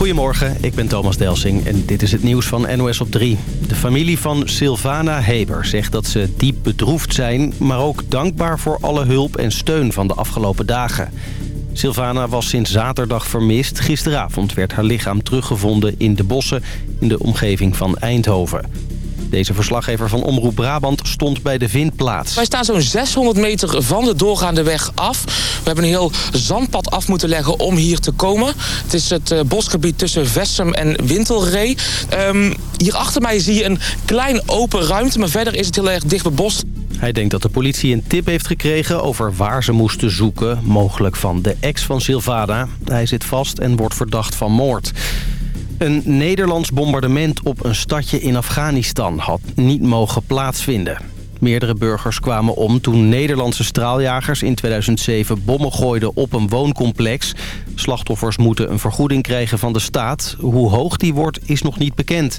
Goedemorgen, ik ben Thomas Delsing en dit is het nieuws van NOS op 3. De familie van Sylvana Heber zegt dat ze diep bedroefd zijn... maar ook dankbaar voor alle hulp en steun van de afgelopen dagen. Sylvana was sinds zaterdag vermist. Gisteravond werd haar lichaam teruggevonden in de bossen in de omgeving van Eindhoven. Deze verslaggever van Omroep Brabant stond bij de vindplaats. Wij staan zo'n 600 meter van de doorgaande weg af. We hebben een heel zandpad af moeten leggen om hier te komen. Het is het uh, bosgebied tussen Vessem en Wintelree. Um, hier achter mij zie je een klein open ruimte, maar verder is het heel erg dicht bebost. Hij denkt dat de politie een tip heeft gekregen over waar ze moesten zoeken. Mogelijk van de ex van Silvana. Hij zit vast en wordt verdacht van moord. Een Nederlands bombardement op een stadje in Afghanistan had niet mogen plaatsvinden. Meerdere burgers kwamen om toen Nederlandse straaljagers in 2007 bommen gooiden op een wooncomplex. Slachtoffers moeten een vergoeding krijgen van de staat. Hoe hoog die wordt is nog niet bekend.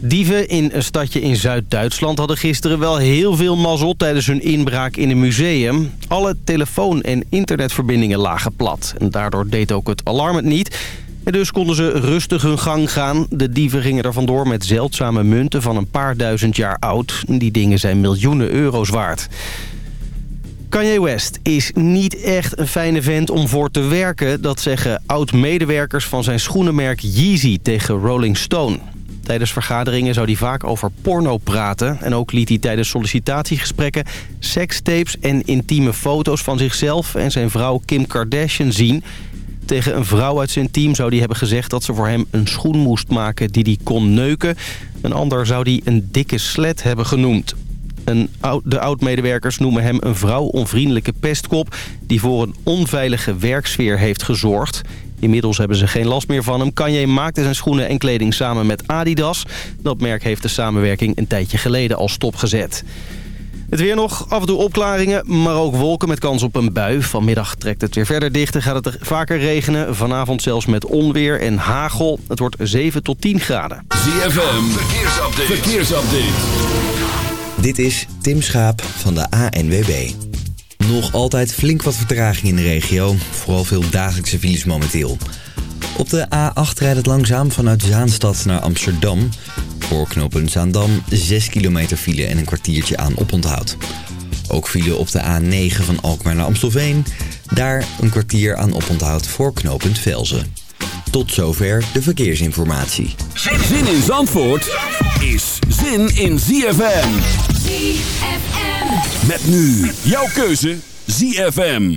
Dieven in een stadje in Zuid-Duitsland hadden gisteren wel heel veel mazzel tijdens hun inbraak in een museum. Alle telefoon- en internetverbindingen lagen plat. En daardoor deed ook het alarm het niet. En dus konden ze rustig hun gang gaan. De dieven gingen er vandoor met zeldzame munten van een paar duizend jaar oud. Die dingen zijn miljoenen euro's waard. Kanye West is niet echt een fijne vent om voor te werken. Dat zeggen oud-medewerkers van zijn schoenenmerk Yeezy tegen Rolling Stone. Tijdens vergaderingen zou hij vaak over porno praten. En ook liet hij tijdens sollicitatiegesprekken sekstapes en intieme foto's van zichzelf en zijn vrouw Kim Kardashian zien. Tegen een vrouw uit zijn team zou hij hebben gezegd dat ze voor hem een schoen moest maken die hij kon neuken. Een ander zou die een dikke slet hebben genoemd. Een de oud-medewerkers noemen hem een vrouw-onvriendelijke pestkop... die voor een onveilige werksfeer heeft gezorgd. Inmiddels hebben ze geen last meer van hem. Kanye maakte zijn schoenen en kleding samen met Adidas. Dat merk heeft de samenwerking een tijdje geleden al stopgezet. Het weer nog, af en toe opklaringen, maar ook wolken met kans op een bui. Vanmiddag trekt het weer verder dicht en gaat het er vaker regenen. Vanavond zelfs met onweer en hagel. Het wordt 7 tot 10 graden. ZFM, verkeersupdate. verkeersupdate. Dit is Tim Schaap van de ANWB. Nog altijd flink wat vertraging in de regio. Vooral veel dagelijkse files momenteel. Op de A8 rijdt het langzaam vanuit Zaanstad naar Amsterdam. Voor knooppunt Zaandam 6 kilometer file en een kwartiertje aan oponthoud. Ook file op de A9 van Alkmaar naar Amstelveen. Daar een kwartier aan oponthoud voor knooppunt Velzen. Tot zover de verkeersinformatie. Zin in Zandvoort is zin in ZFM. ZFM. Met nu jouw keuze ZFM.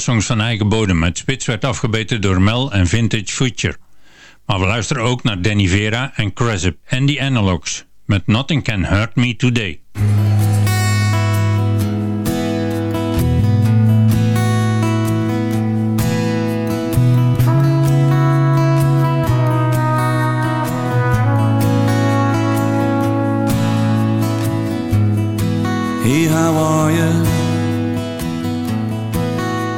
songs van eigen bodem. met spits werd afgebeten door Mel en Vintage Future. Maar we luisteren ook naar Danny Vera en Cressip en The Analogs met Nothing Can Hurt Me Today.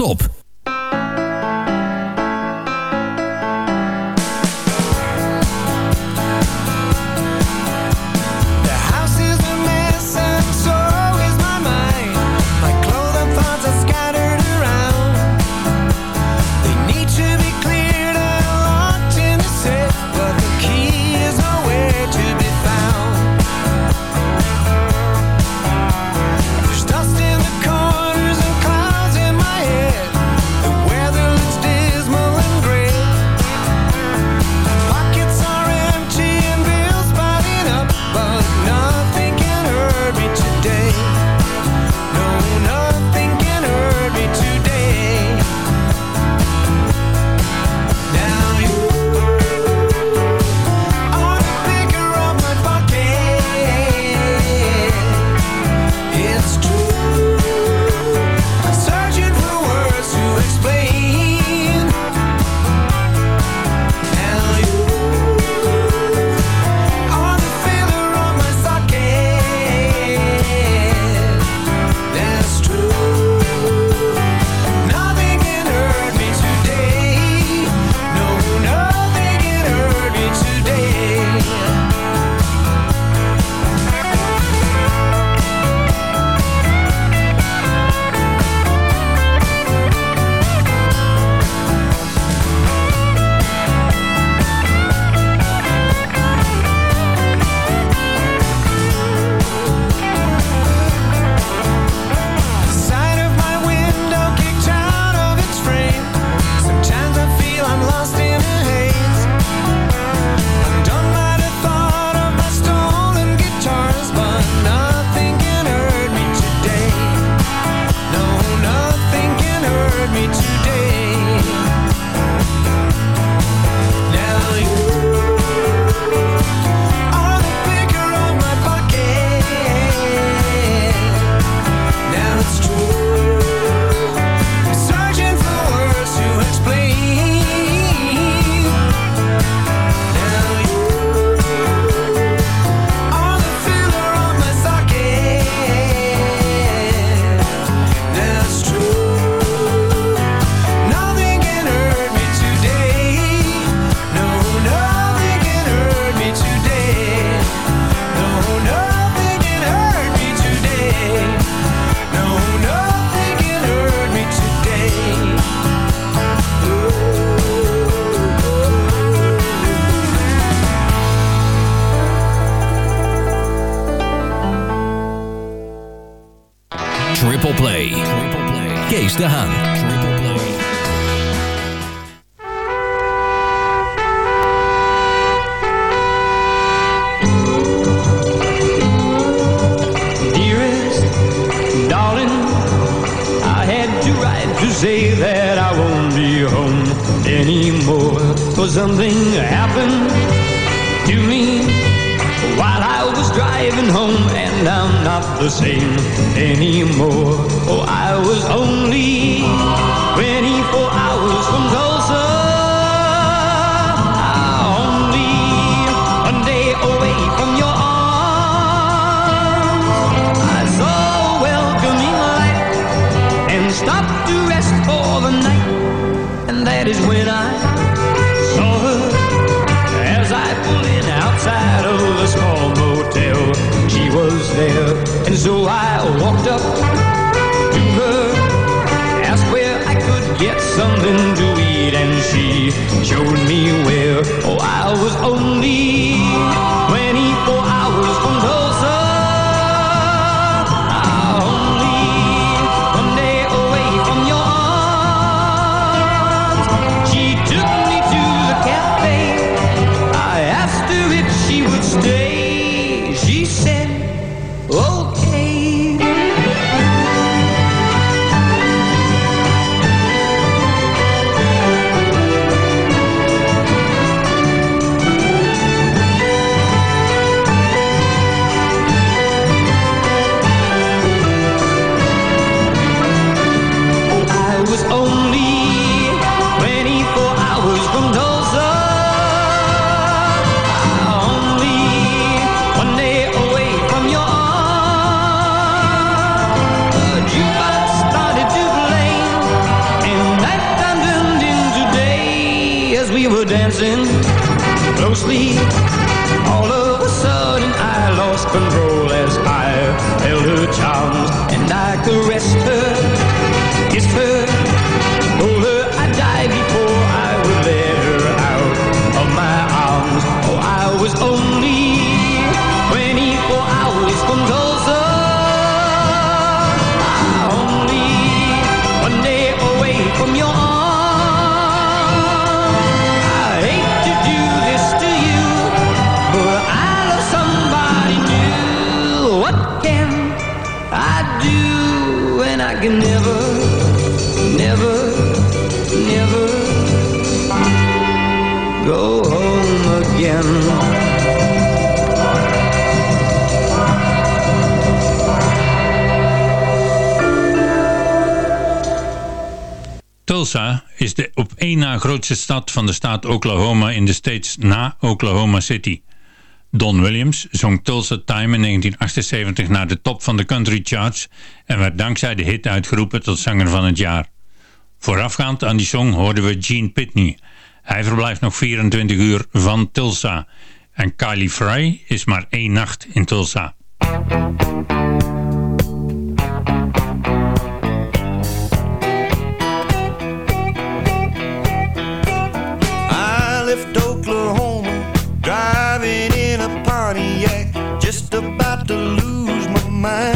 op. Triple Play. Kees de Haan. Dearest, darling, I had to write to say that I won't be home anymore. For something happened to me driving home, and I'm not the same anymore. Oh, I was only 24 hours from Tulsa. Only one day away from your arms. I saw a welcoming light and stopped to rest for the night. And that is when I there, and so I walked up to her, asked where I could get something to eat, and she showed me where. Oh, I was only 24 hours Tulsa is de op één na grootste stad van de staat Oklahoma in de States na Oklahoma City. Don Williams zong Tulsa Time in 1978 naar de top van de country charts en werd dankzij de hit uitgeroepen tot zanger van het jaar. Voorafgaand aan die song hoorden we Gene Pitney. Hij verblijft nog 24 uur van Tulsa. En Kylie Frey is maar één nacht in Tulsa. I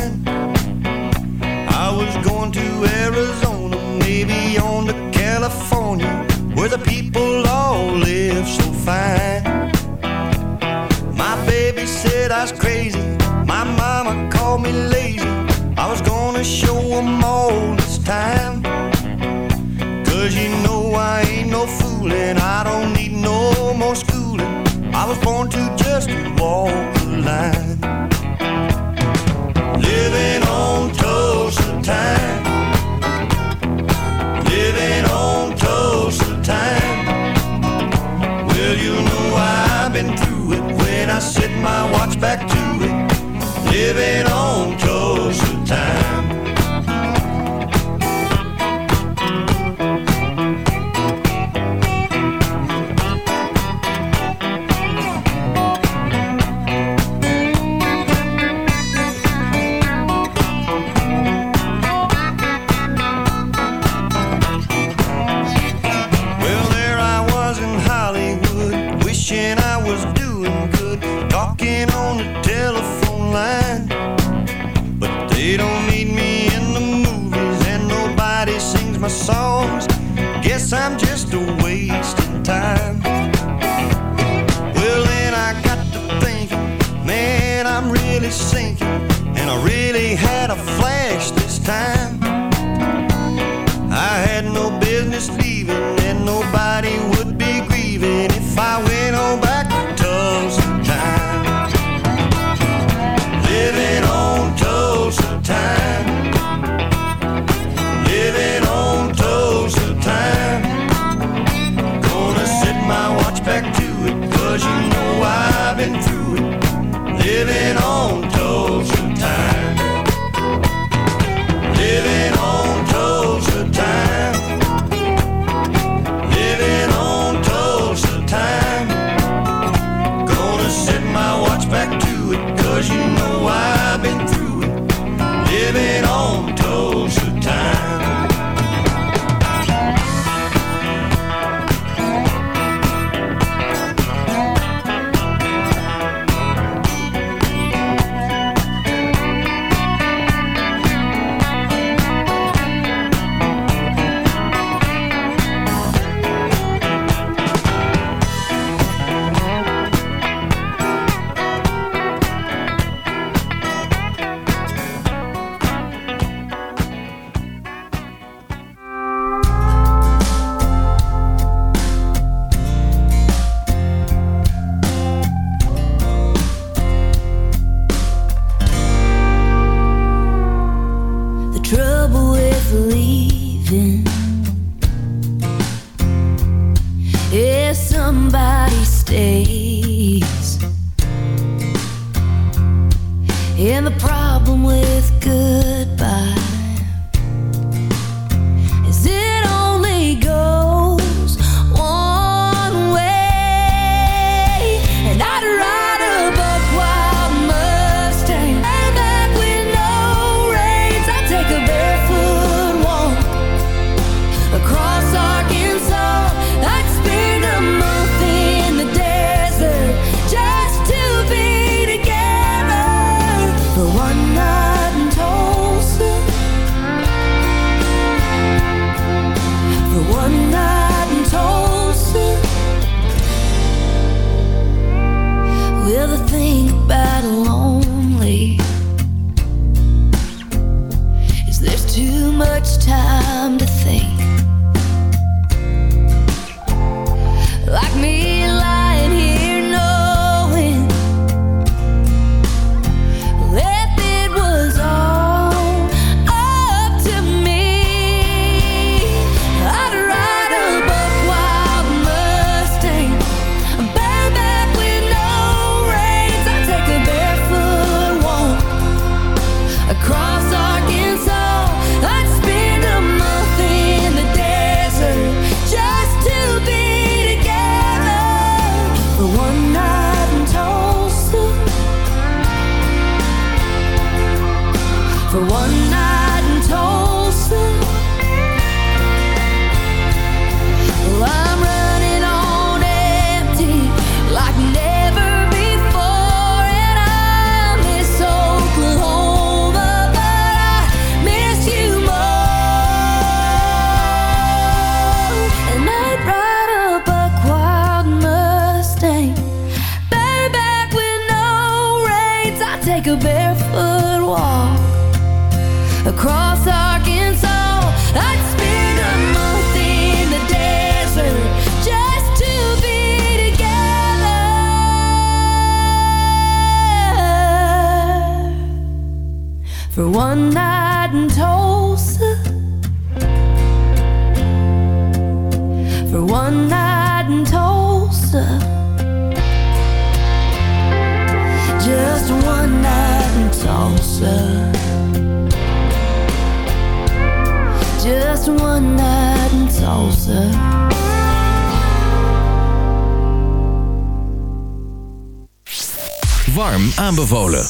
warm aanbevolen.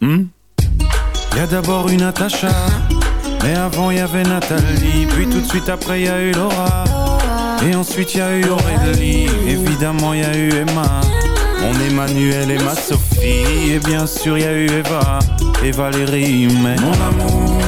Hmm? Y a d'abord une Natacha, mais avant y Nathalie, puis tout de suite après y eu Laura, et ensuite y a eu Aurélie, évidemment y a eu Emma, mon Emmanuel et ma Sophie, et bien sûr y eu Eva, et Valérie, mais mon amour.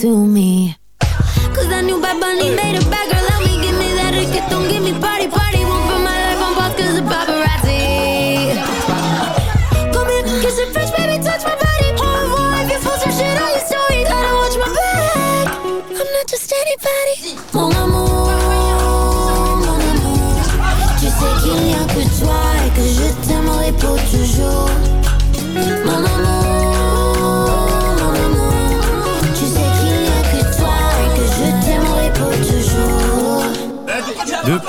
to me.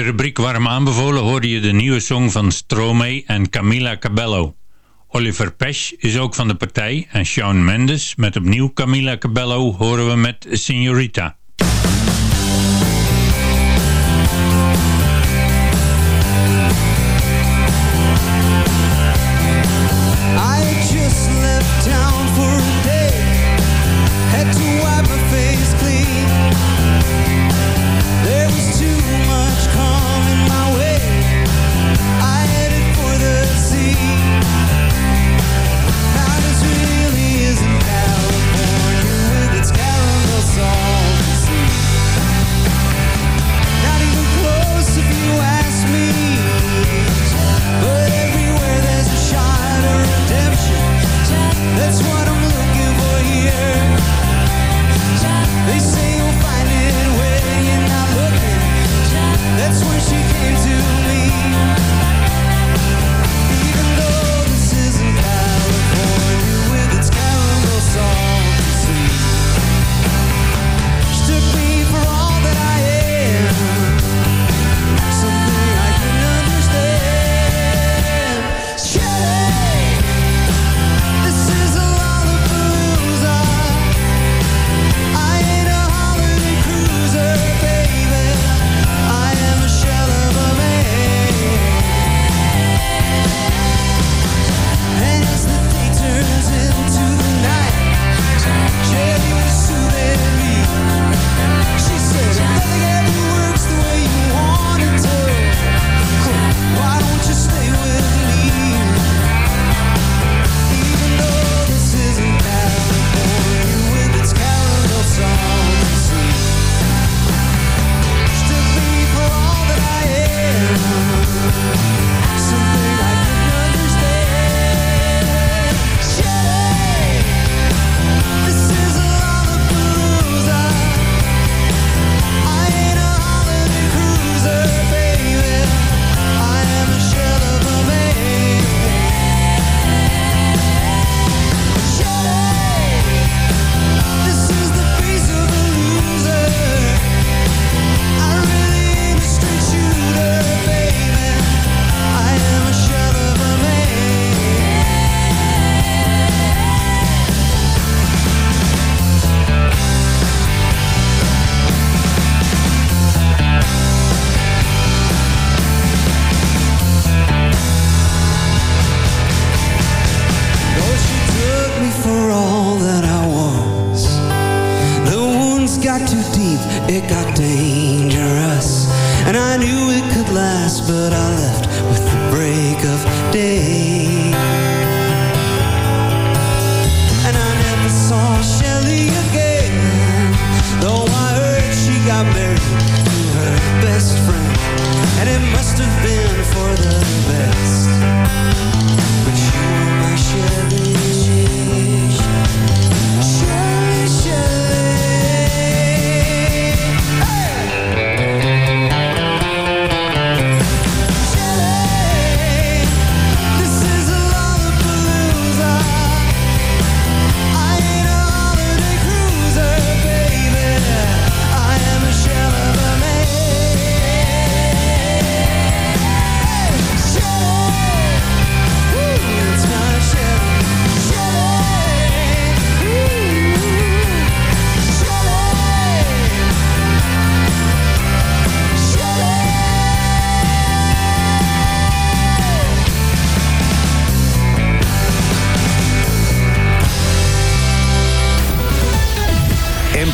de rubriek Warm aanbevolen hoorde je de nieuwe song van Stromae en Camila Cabello. Oliver Pesch is ook van de partij en Shawn Mendes met opnieuw Camila Cabello horen we met Signorita.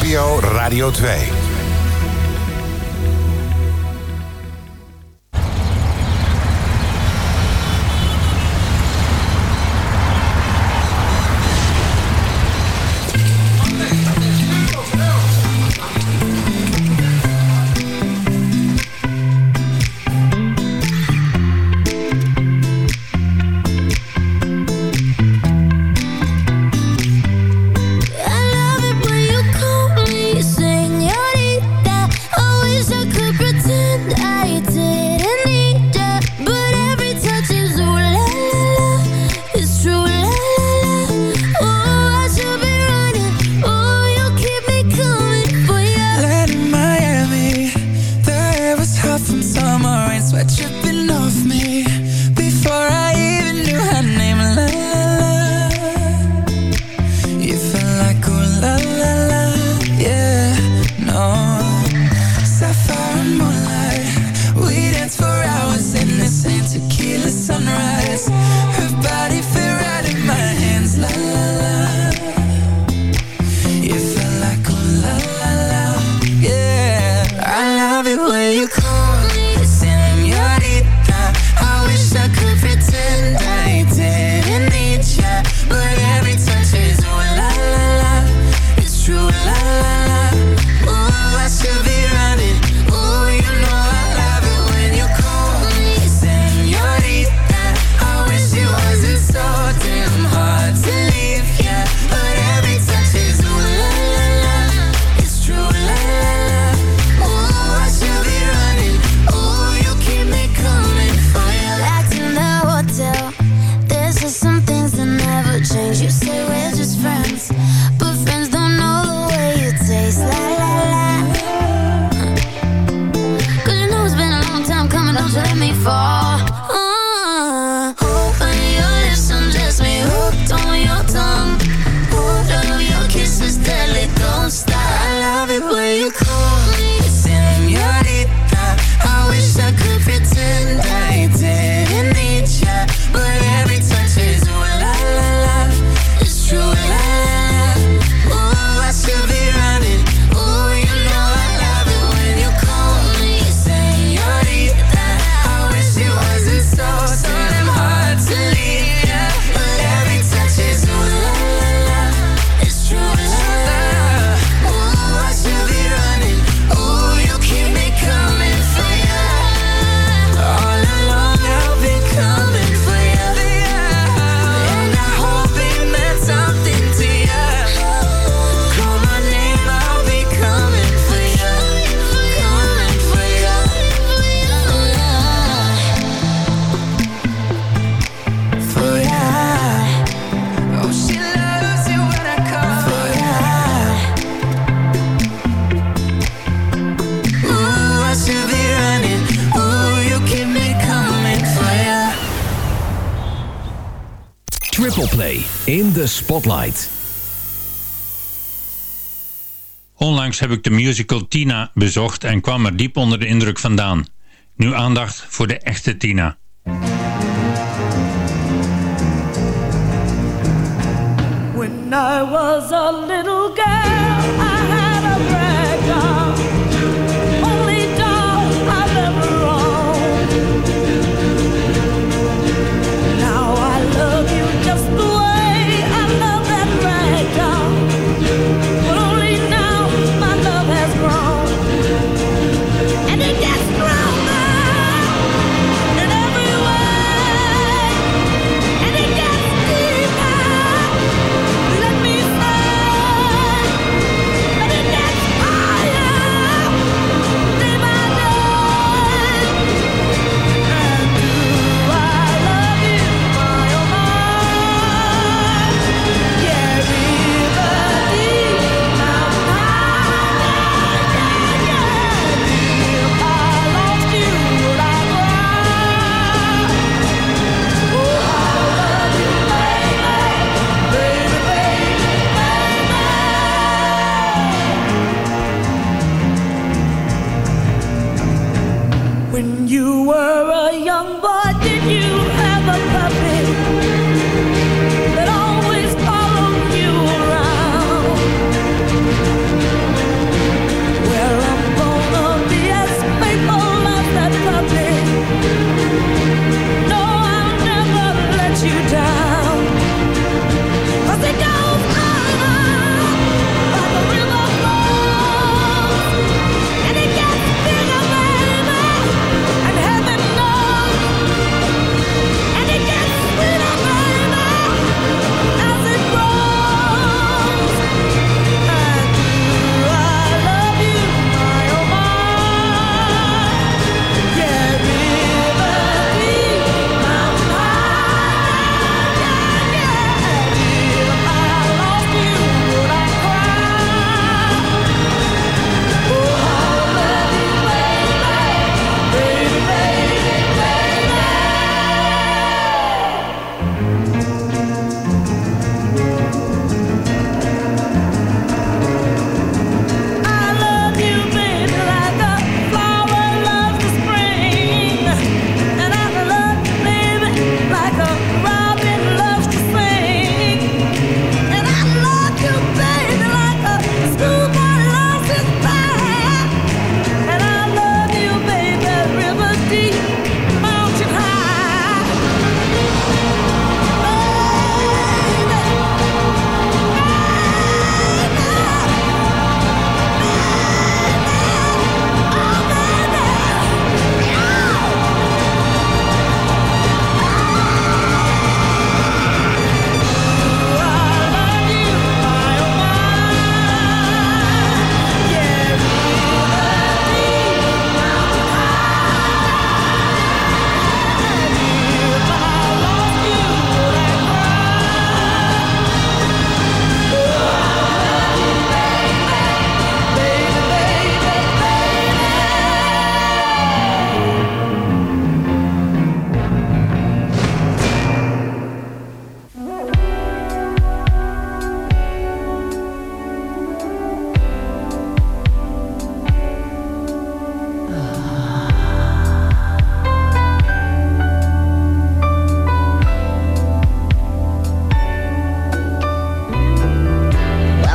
NPO Radio 2. Onlangs heb ik de musical Tina bezocht en kwam er diep onder de indruk vandaan. Nu aandacht voor de echte Tina. When I was a little girl, I had a.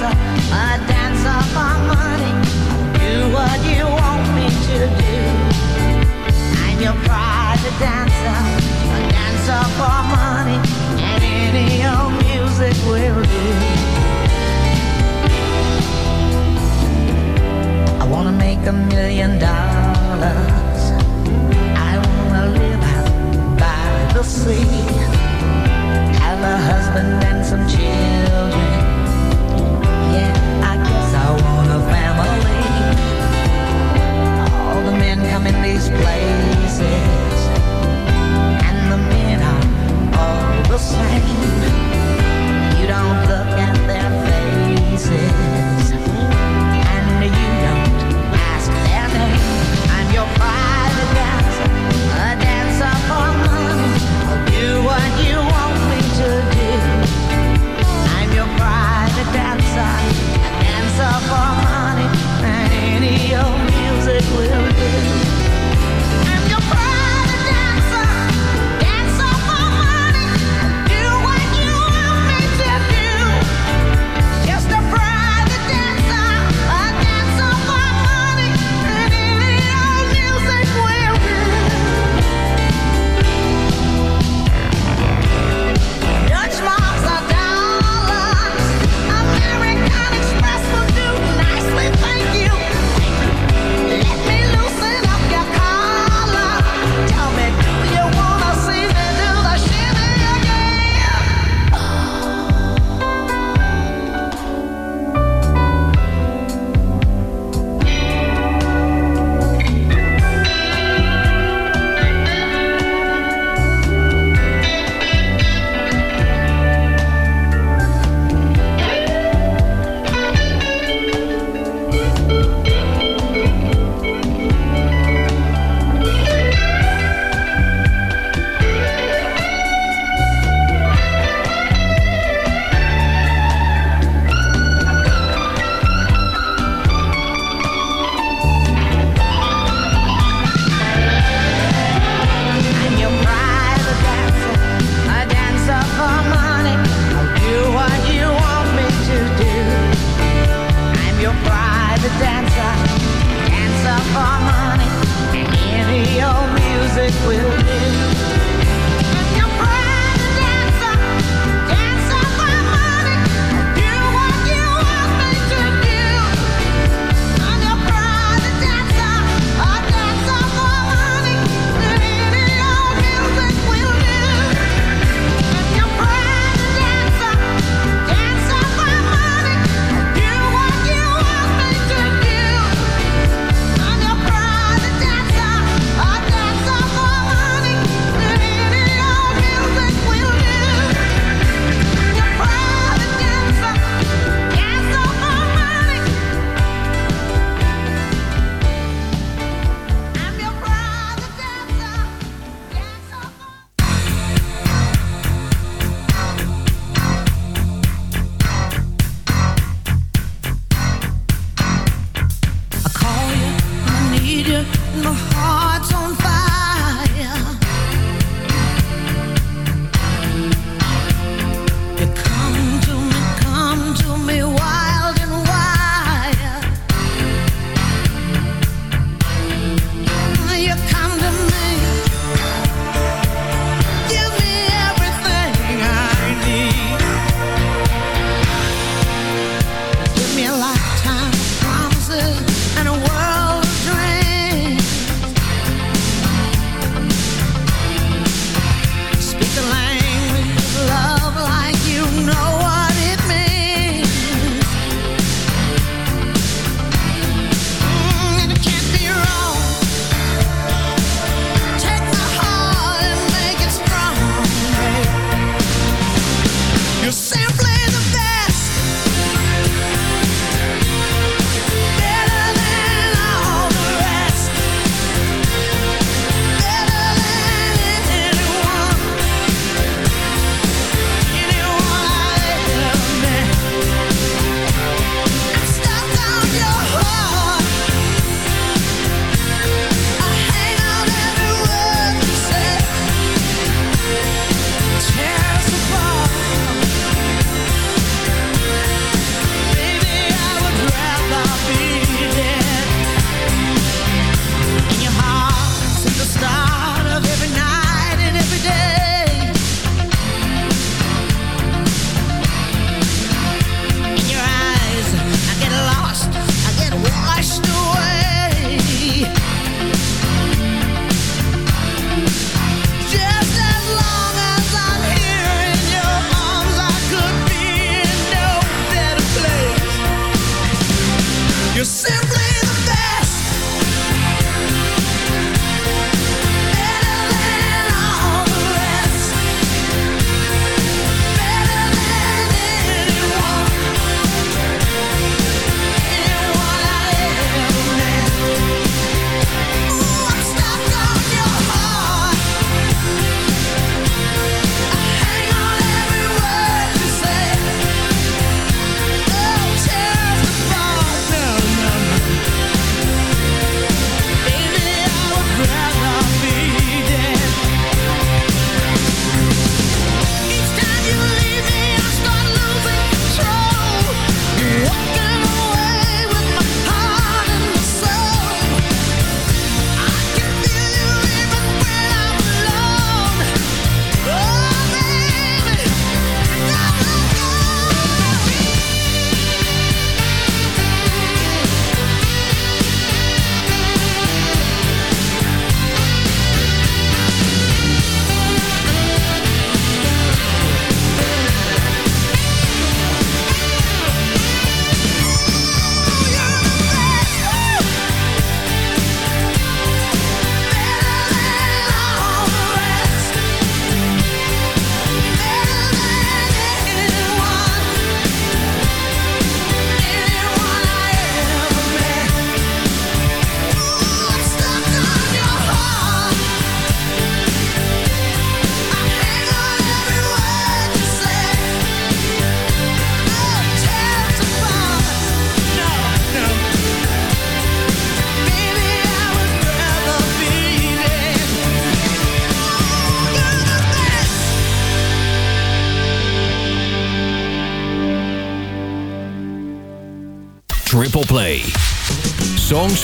a dancer for money. Do what you want me to do. Dancer, a dancer for money, and any old music will do. I wanna make a million dollars. I wanna live by the sea. Have a husband and some children. You don't look at their faces,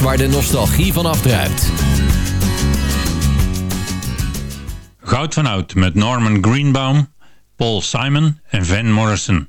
waar de nostalgie van afdruipt. Goud van Oud met Norman Greenbaum, Paul Simon en Van Morrison.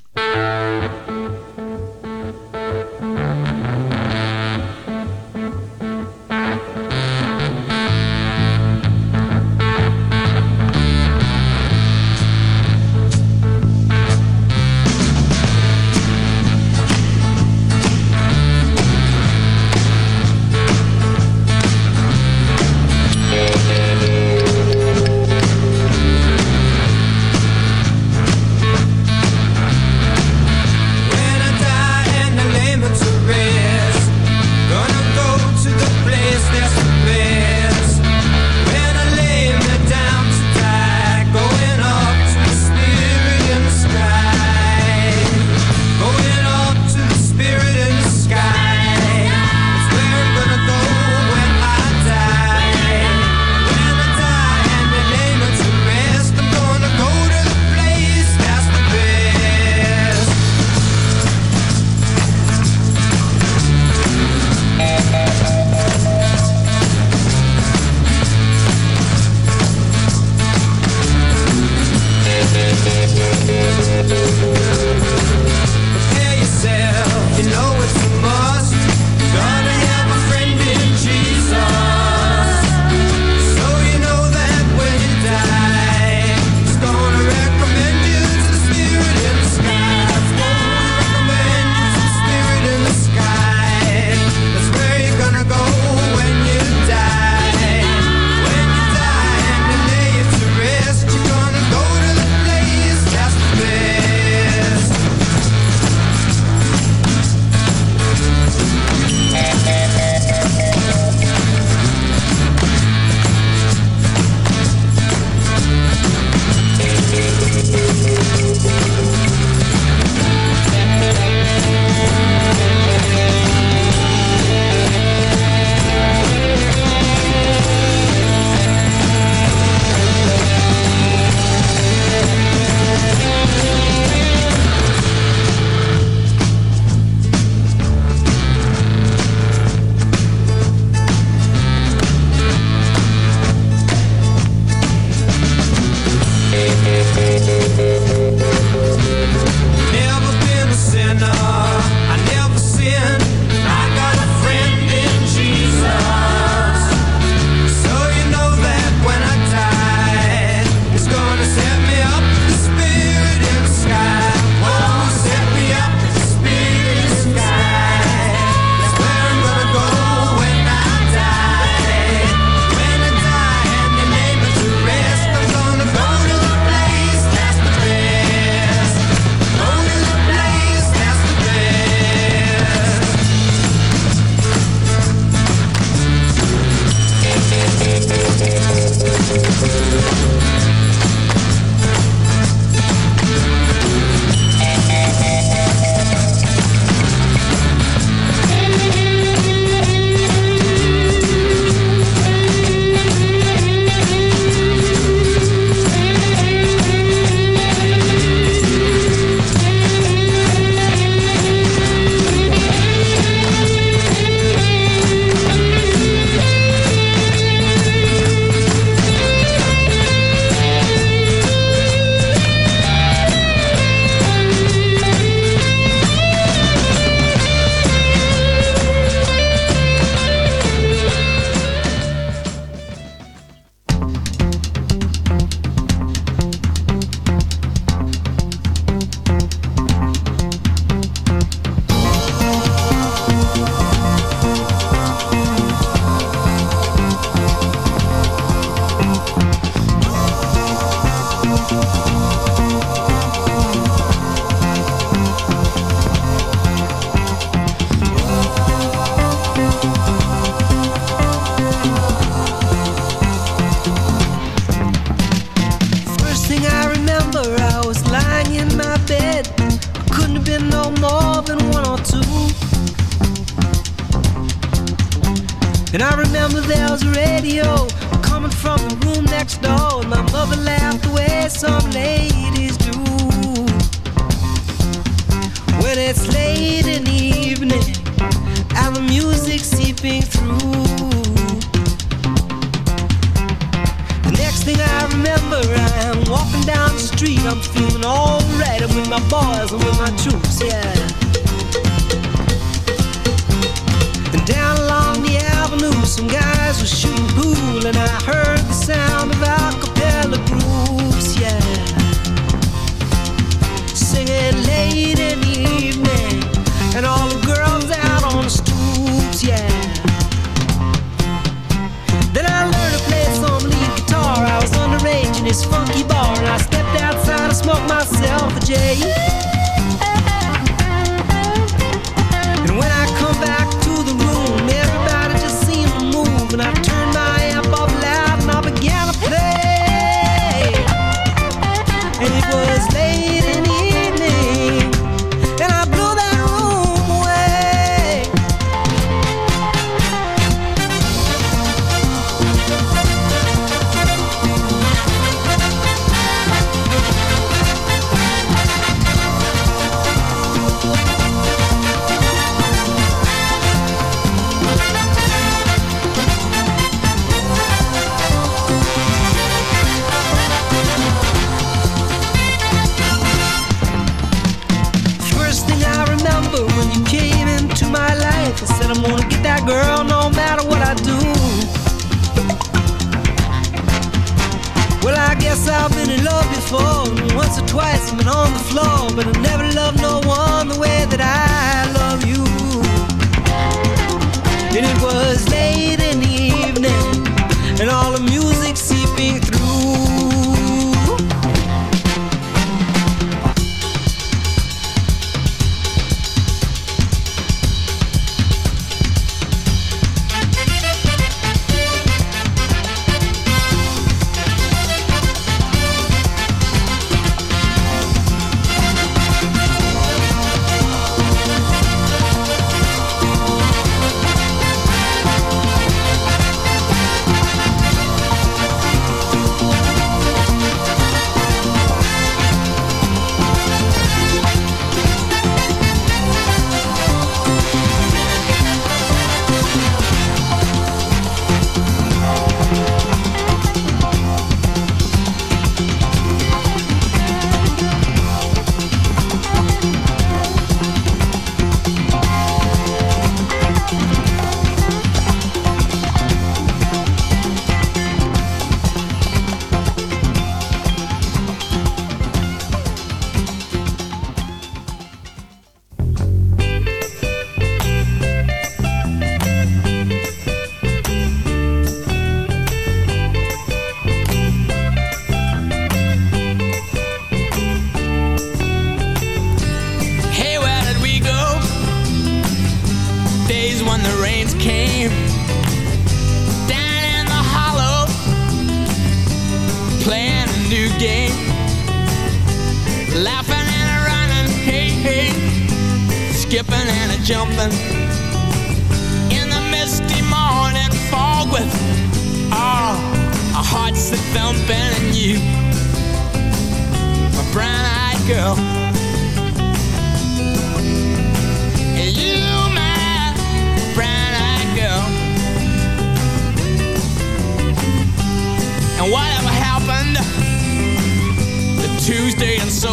Right. I'm feeling all ready with my boys and with my troops, yeah. And down along the avenue, some guys were shooting pool, and I heard the sound of a cappella groups, yeah. Singing late in the evening, and all the girls out on the stoops, yeah. Then I learned to play some lead guitar. I was underage in this funky bar, and I smoke myself a J. been in love before, once or twice I've been on the floor, but I never loved no one the way that I love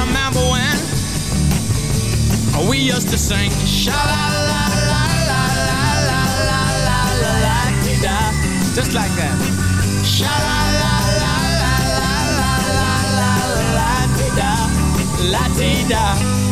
Remember when we used to sing sha la la la la la la la la la la da just like that? Sha la la la la la la la la la da la ti da.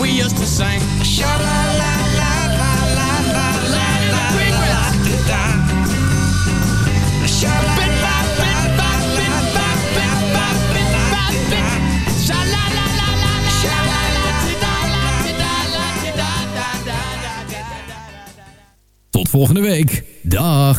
We to Tot volgende week. Dag.